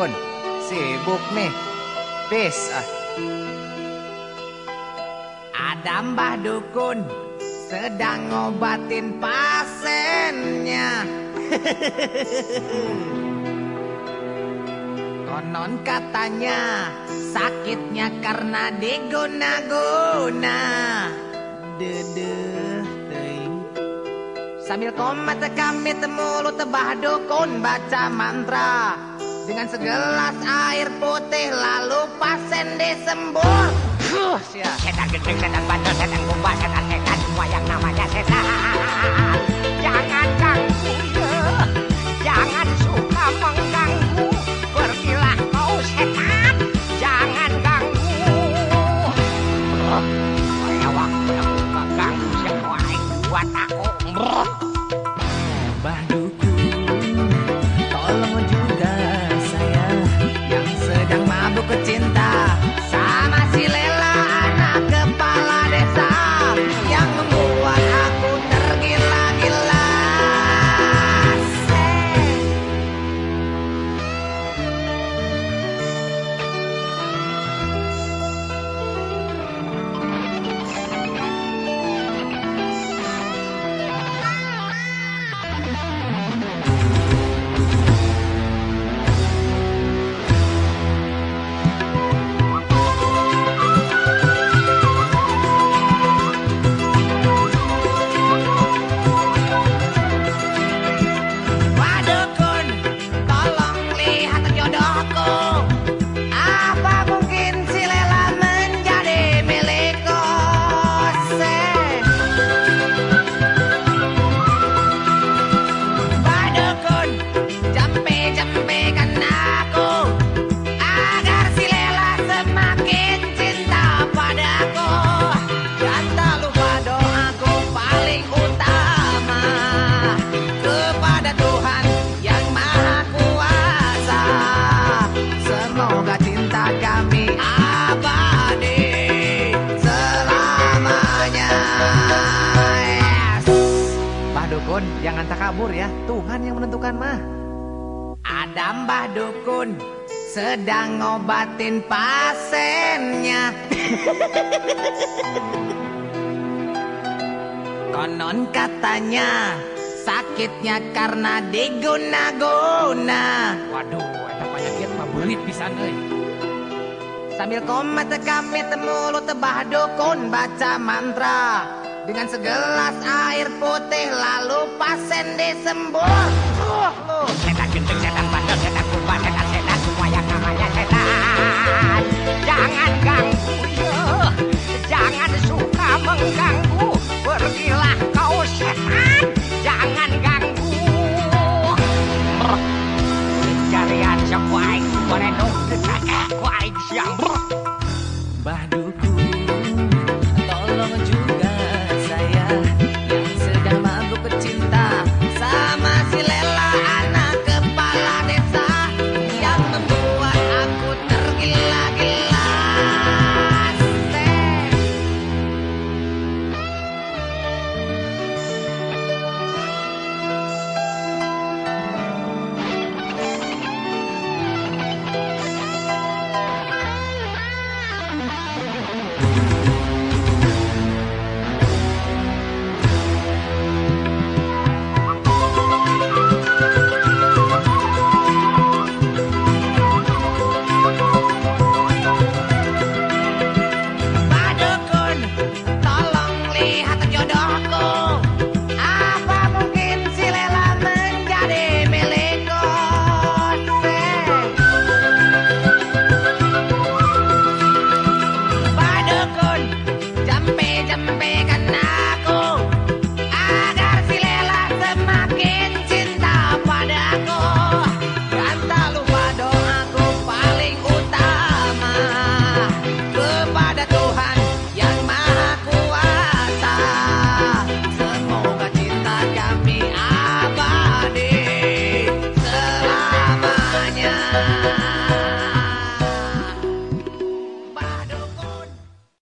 Dukun Sibuk nih. Peace ah. Ada Mbah Dukun Sedang ngobatin pasiennya. Konon katanya Sakitnya karena diguna-guna. Dedeh teuing. Sambil komat kami temulu tebah dukun baca mantra Dengan segelas air putih lalu pasien disembur Huh. Setan gendeng, setan bandel, setan kumbang, setan setan semua yang namanya setan. Selamanya Yes. Mbah Dukun, jangan takabur ya. Tuhan yang menentukan mah. Ada Mbah Dukun sedang ngobatin pasiennya. Konon katanya sakitnya karena diguna-guna. Waduh, eta penyakit mah belit pisan euy. Sambil komat kami temulu tebah dukun baca mantra Dengan segelas air putih lalu Huh, lu. Setan gendeng, setan bandel, setan kumbang, setan setan semua yang namanya setan. Jangan ganggu ya, jangan suka mengganggu. Pergilah kau setan, jangan ganggu. Carian semua aing boleh dong, kakak ku aing siang.